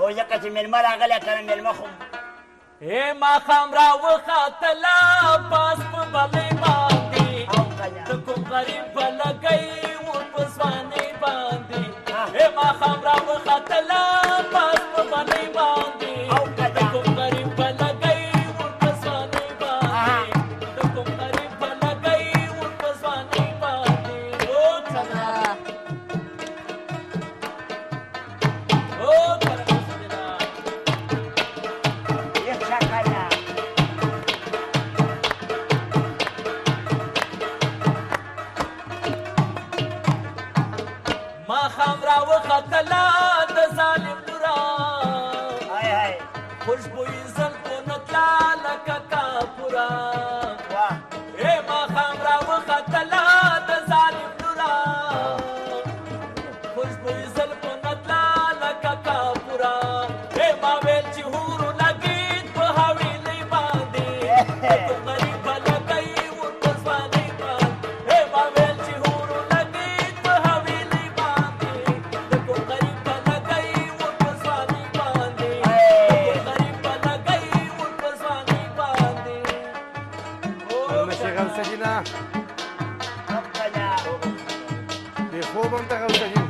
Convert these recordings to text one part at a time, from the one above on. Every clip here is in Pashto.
هو ځکه چې مېلمه راغلی که نه مېلمه خو ای ماښام را وختله پاس په بلۍ باندې د کوم غریب به لګی و په ځوانۍ باندې ای ماښام را وختله ما خام را وختلا د ظالم نورا هاي هاي خوشبوئی زلکو نتلا لکا کافورا اے ما خام را وختلا د ظالم نورا خوشبوئی زلکو نتلا لکا کافورا اے ما وی gauza gina. De fogo onta gauza gina.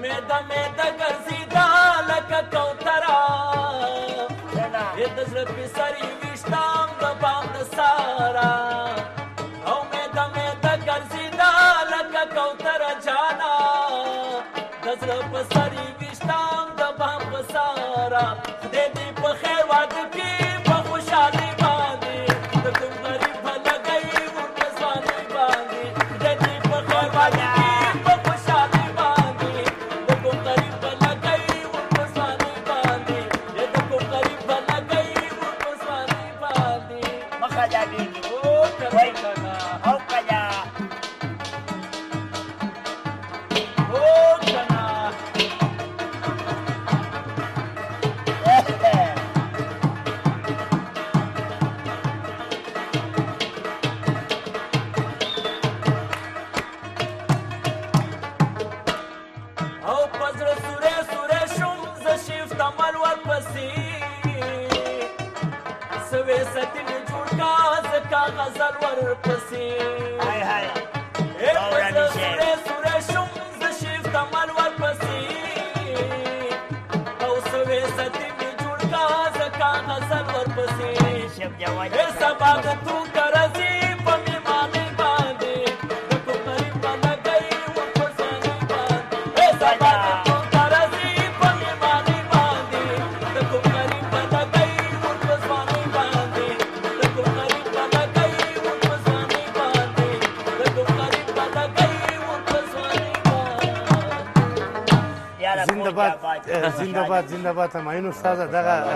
Meda, meda, gazida, laca, cautara. Meda, meda, gazida, laca, cautara. دزړه په سري وشتام د بام په سارا خدای دې په خیر واده کې په خوشالي باندې د کوم غریب په لګي ور په ځاني باندې خدای دې په خیر واده کې په خوشالي باندې د کوم غریب په لګي ور په ځاني باندې د کوم غریب په لګي ور په ځاني باندې مخه دې او ته عمل ورپسې سوې ستنې جوړ کا زکا غزل ورپسې هاي هاي اوراني شه سورې شوم د شیف تمل ورپسې او سوې ستنې جوړ کا زکا غزل ورپسې شپ جواب سبا تو کرځي پمې باندې زنده باد زنده باد زنده باد همایون استاد دغه